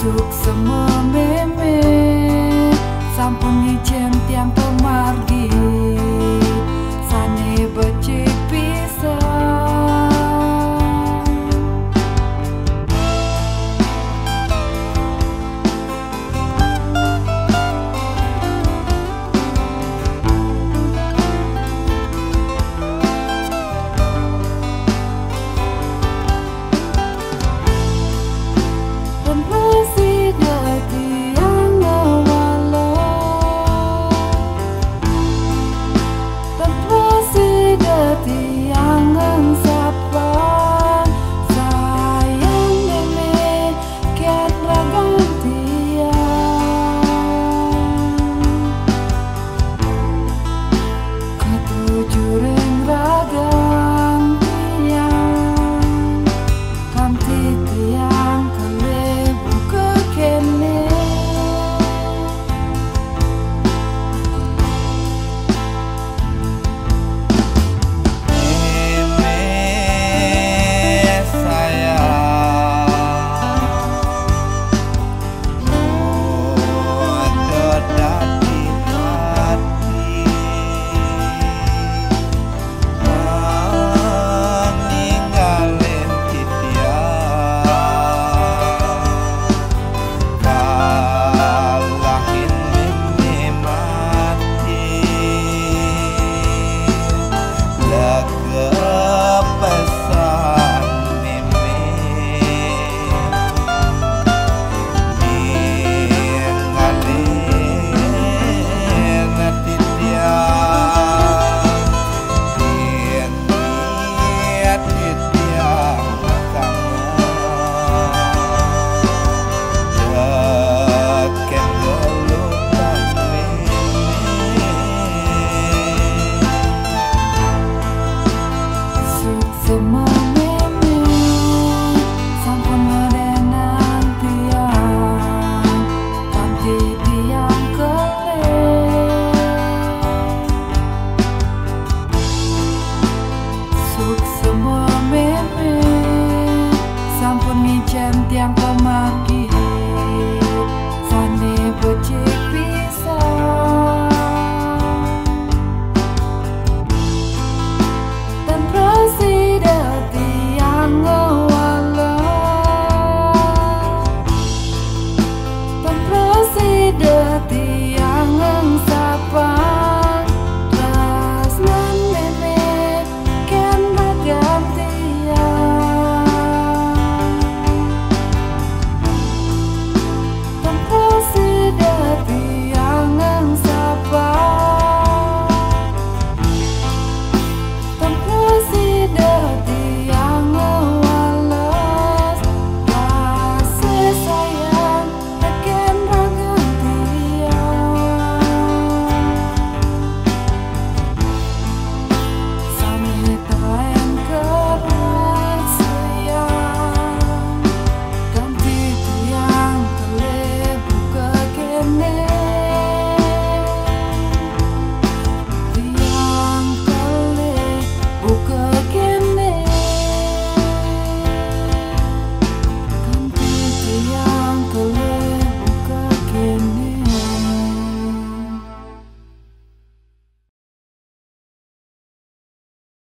Sukses meme, sampun ijen tiang pemargi. đưa tiền